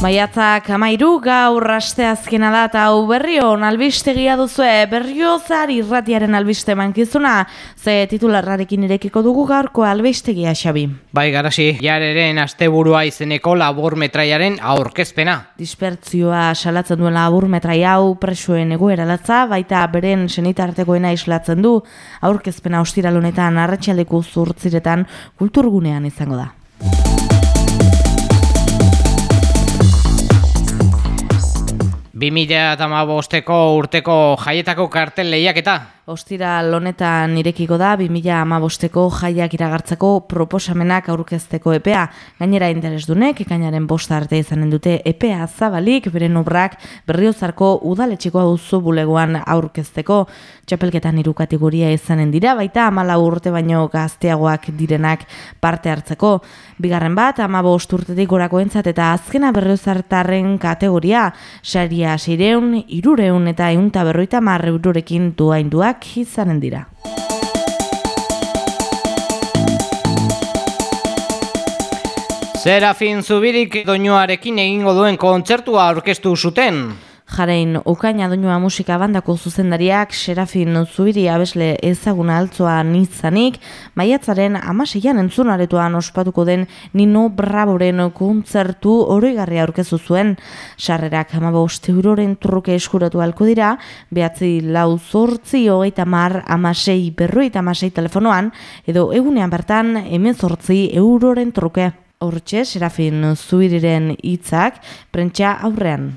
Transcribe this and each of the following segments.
Maiatzak amairu gaur aste azkena da eta hau berrion albistegia duzue berriozar irratiaren albiste mankizuna ze titularrarekin irekiko dugu gaurko albistegia xabi. Bai garasi, jareren asteburua izeneko labur metraiaren aurkezpena. Dispertzioa salatzen duen labur metrai hau presoen egoera latza, baita beren senitartekoena islatzen du aurkezpena ostiralonetan arratxaleko zurtziretan kulturgunean izango da. Bi mila eta urteko jaietako kartel lehiaketa. Ostira lonetan irekiko da 2015ko jaiak iragartzeko proposamenak aurkezteko epea. Gainera interesdunek ekainaren bosta arte izanen dute epea zabalik beren obrak berriozarko udaletxeko auzo bulegoan aurkezteko. Txapelketan hiru kategoria izanen dira baita amala urte baino gazteagoak direnak parte hartzeko. Bigarren bat, ama bost urtetik gorako entzat eta azkena berriozartarren kategoria. Saria seireun, irureun eta eunta berroita marre eurorekin duainduak izanen dira. Serafin Zubirik doinoarekin egingo duen kontzertua aurkeztu zuten. Jarein, okaina doinua musika bandako zuzendariak Serafin Zubiri abesle ezaguna altzoa nitzanik, maiatzaren amaseian entzunaretuan ospatuko den Nino Braboren kontzertu oroigarria aurkezu zuen. Sarrerak amabost euroren truke eskuratu alko dira, behatzi lau zortzi hogeita mar amasei berroita amasei telefonoan, edo egunean bertan hemen zortzi euroren truke. Hortxe, Serafin Zubiriren hitzak prentsa aurrean.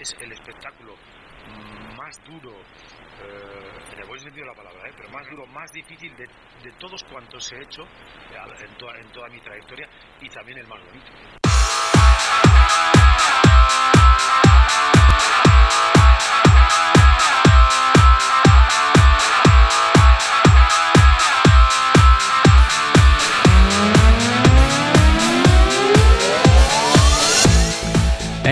Es el espectáculo más duro, eh, en el buen sentido de la palabra, ¿eh? pero más duro, más difícil de, de todos cuantos he hecho eh, en, toda, en toda mi trayectoria y también el más bonito.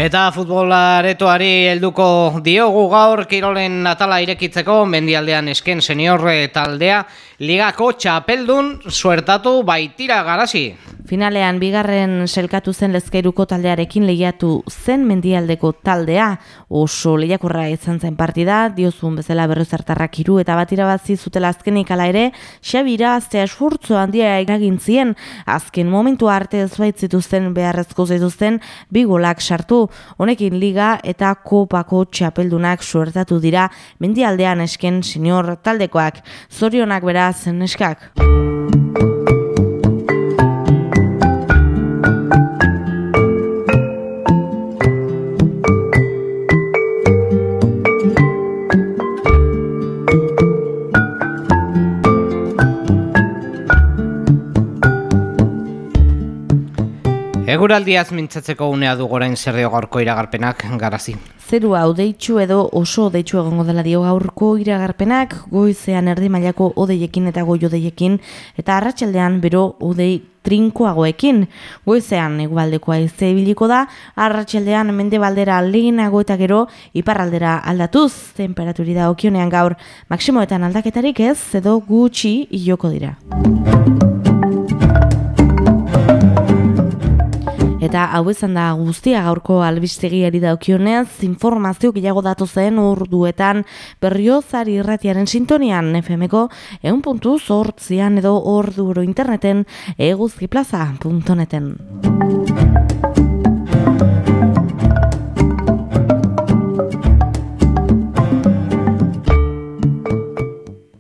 Eta futbolaretoari helduko diogu gaur Kirolen atala irekitzeko mendialdean esken seniorre taldea ligako txapeldun suertatu baitira garasi. Finalean bigarren selkatu zen lezkeiruko taldearekin lehiatu zen mendialdeko taldea oso lehiakorra izan zen partida, diozun bezala berrezartarrak iru eta bat irabazi zutela azkenik ala ere, xabira aztea esfurtzo handia egagin zien, azken momentu arte ez baitzituzten beharrezko zituzten bigolak sartu, honekin liga eta kopako txapeldunak suertatu dira mendialdean esken senior taldekoak. Zorionak beraz, neskak. Eguraldiaz mintzatzeko unea du gorain zer dio gaurko iragarpenak garazi. Zerua odeitzu edo oso odeitzu egongo dela dio gaurko iragarpenak, goizean erdi mailako odeiekin eta goi odeiekin, eta arratsaldean bero odei trinkoagoekin. Goizean egualdekoa izte ibiliko da, arratsaldean mende baldera lehenago eta gero iparraldera aldatuz, temperaturi da okionean gaur, maksimoetan aldaketarik ez, edo gutxi iloko dira. Eta hau izan da guztia gaurko albistegiari daukionez, informazio gehiago datu zen urduetan berriozari irratiaren sintonian FMko egun puntu zortzian edo orduro interneten eguzkiplaza.neten.